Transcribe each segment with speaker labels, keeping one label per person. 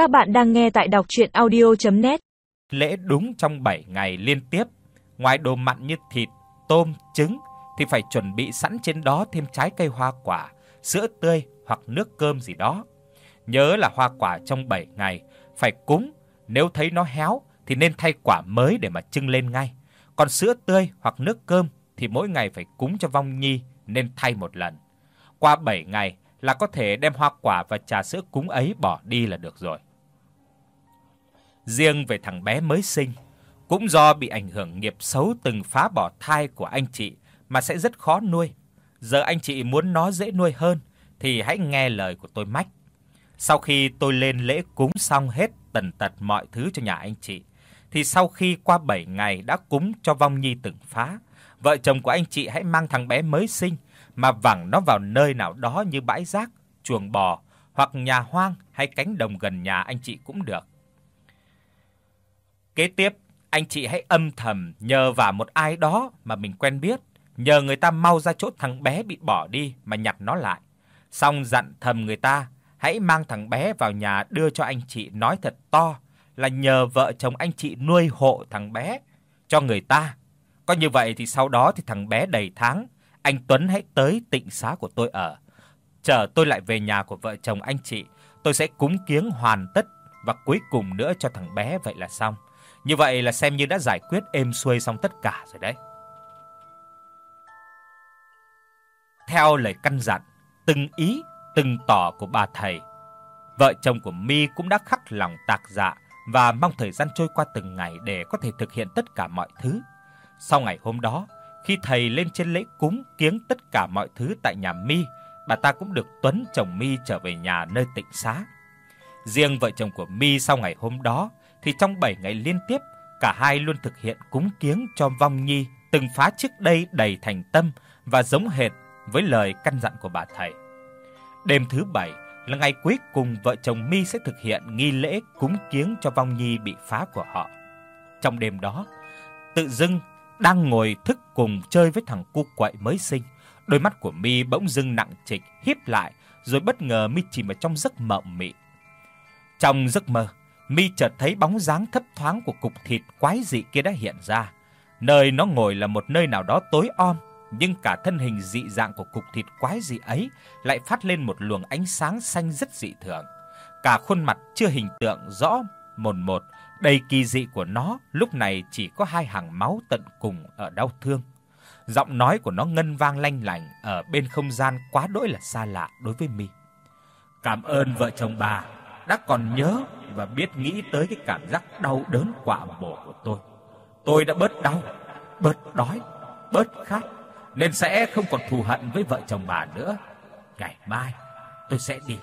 Speaker 1: Các bạn đang nghe tại đọc audio net
Speaker 2: Lễ đúng trong 7 ngày liên tiếp, ngoài đồ mặn như thịt, tôm, trứng thì phải chuẩn bị sẵn trên đó thêm trái cây hoa quả, sữa tươi hoặc nước cơm gì đó. Nhớ là hoa quả trong 7 ngày phải cúng, nếu thấy nó héo thì nên thay quả mới để mà trưng lên ngay. Còn sữa tươi hoặc nước cơm thì mỗi ngày phải cúng cho vong nhi nên thay một lần. Qua 7 ngày là có thể đem hoa quả và trà sữa cúng ấy bỏ đi là được rồi. Riêng về thằng bé mới sinh, cũng do bị ảnh hưởng nghiệp xấu từng phá bỏ thai của anh chị mà sẽ rất khó nuôi. Giờ anh chị muốn nó dễ nuôi hơn thì hãy nghe lời của tôi mách. Sau khi tôi lên lễ cúng xong hết tần tật mọi thứ cho nhà anh chị, thì sau khi qua 7 ngày đã cúng cho vong nhi từng phá, vợ chồng của anh chị hãy mang thằng bé mới sinh mà vẳng nó vào nơi nào đó như bãi rác, chuồng bò hoặc nhà hoang hay cánh đồng gần nhà anh chị cũng được. Kế tiếp, anh chị hãy âm thầm nhờ vào một ai đó mà mình quen biết, nhờ người ta mau ra chỗ thằng bé bị bỏ đi mà nhặt nó lại. Xong dặn thầm người ta, hãy mang thằng bé vào nhà đưa cho anh chị nói thật to là nhờ vợ chồng anh chị nuôi hộ thằng bé cho người ta. Có như vậy thì sau đó thì thằng bé đầy tháng, anh Tuấn hãy tới tịnh xá của tôi ở. Chờ tôi lại về nhà của vợ chồng anh chị, tôi sẽ cúng kiếng hoàn tất và cuối cùng nữa cho thằng bé vậy là xong. Như vậy là xem như đã giải quyết êm xuôi xong tất cả rồi đấy. Theo lời căn dặn, từng ý, từng tỏ của bà thầy, vợ chồng của Mi cũng đã khắc lòng tạc dạ và mong thời gian trôi qua từng ngày để có thể thực hiện tất cả mọi thứ. Sau ngày hôm đó, khi thầy lên trên lễ cúng kiếng tất cả mọi thứ tại nhà Mi, bà ta cũng được Tuấn chồng Mi trở về nhà nơi tịnh xá. Riêng vợ chồng của Mi sau ngày hôm đó thì trong 7 ngày liên tiếp, cả hai luôn thực hiện cúng kiếng cho vong nhi từng phá trước đây đầy thành tâm và giống hệt với lời căn dặn của bà thầy. Đêm thứ 7 là ngày cuối cùng vợ chồng Mi sẽ thực hiện nghi lễ cúng kiếng cho vong nhi bị phá của họ. Trong đêm đó, tự dưng đang ngồi thức cùng chơi với thằng cu quậy mới sinh, đôi mắt của Mi bỗng dưng nặng trịch híp lại, rồi bất ngờ Mi chìm vào trong giấc mộng mị. Trong giấc mơ, Mi chợt thấy bóng dáng thấp thoáng của cục thịt quái dị kia đã hiện ra. Nơi nó ngồi là một nơi nào đó tối om, nhưng cả thân hình dị dạng của cục thịt quái dị ấy lại phát lên một luồng ánh sáng xanh rất dị thường. Cả khuôn mặt chưa hình tượng rõ mồn một, đầy kỳ dị của nó lúc này chỉ có hai hàng máu tận cùng ở đau thương. Giọng nói của nó ngân vang lanh lảnh ở bên không gian quá đỗi là xa lạ đối với Mi. Cảm ơn vợ chồng bà đã còn nhớ và biết nghĩ tới cái cảm giác đau đớn quả mổ của tôi. Tôi đã bớt đau, bớt đói, bớt khát nên sẽ không còn thù hận với vợ chồng bà nữa. Ngày mai tôi sẽ đi.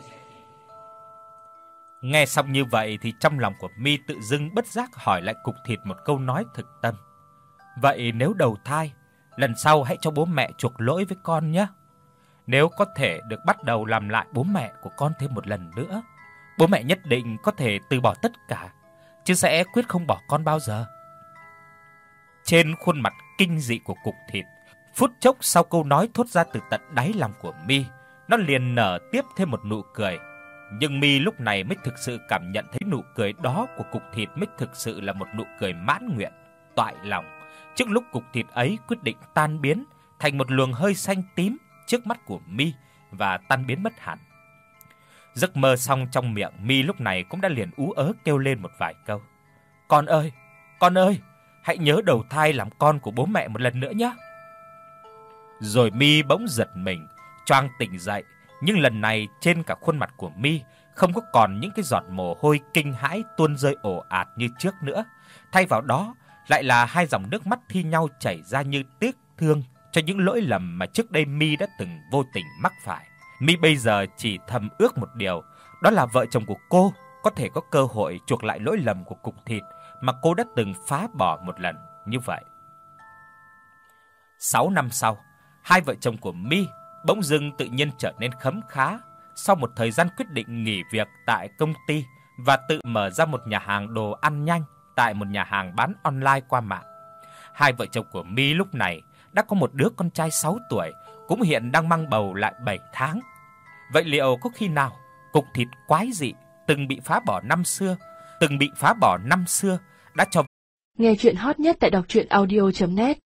Speaker 2: Nghe xong như vậy thì trong lòng của Mi tự dưng bất giác hỏi lại cục thịt một câu nói thực tâm. Vậy nếu đầu thai, lần sau hãy cho bố mẹ chuộc lỗi với con nhé. Nếu có thể được bắt đầu làm lại bố mẹ của con thêm một lần nữa, bố mẹ nhất định có thể từ bỏ tất cả, chứ sẽ quyết không bỏ con bao giờ. Trên khuôn mặt kinh dị của cục thịt, phút chốc sau câu nói thốt ra từ tận đáy lòng của Mi, nó liền nở tiếp thêm một nụ cười. Nhưng Mi lúc này mới thực sự cảm nhận thấy nụ cười đó của cục thịt mới thực sự là một nụ cười mãn nguyện, toại lòng. Trước lúc cục thịt ấy quyết định tan biến thành một luồng hơi xanh tím trước mắt của Mi và tan biến mất hẳn. Giấc mơ xong trong miệng Mi lúc này cũng đã liền ú ớ kêu lên một vài câu. "Con ơi, con ơi, hãy nhớ đầu thai làm con của bố mẹ một lần nữa nhé." Rồi Mi bỗng giật mình, choang tỉnh dậy, nhưng lần này trên cả khuôn mặt của Mi không có còn những cái giọt mồ hôi kinh hãi tuôn rơi ồ ạt như trước nữa, thay vào đó lại là hai dòng nước mắt thi nhau chảy ra như tiếc thương cho những lỗi lầm mà trước đây Mi đã từng vô tình mắc phải. Mi bây giờ chỉ thầm ước một điều, đó là vợ chồng của cô có thể có cơ hội chuộc lại lỗi lầm của cục thịt mà cô đã từng phá bỏ một lần như vậy. 6 năm sau, hai vợ chồng của Mi bỗng dưng tự nhiên trở nên khấm khá sau một thời gian quyết định nghỉ việc tại công ty và tự mở ra một nhà hàng đồ ăn nhanh tại một nhà hàng bán online qua mạng. Hai vợ chồng của Mi lúc này đã có một đứa con trai 6 tuổi, cũng hiện đang mang bầu lại 7 tháng. Vậy liệu có khi nào cục thịt quái dị từng bị phá bỏ năm xưa, từng bị phá bỏ năm xưa đã cho
Speaker 3: Nghe chuyện hot nhất tại đọc audio net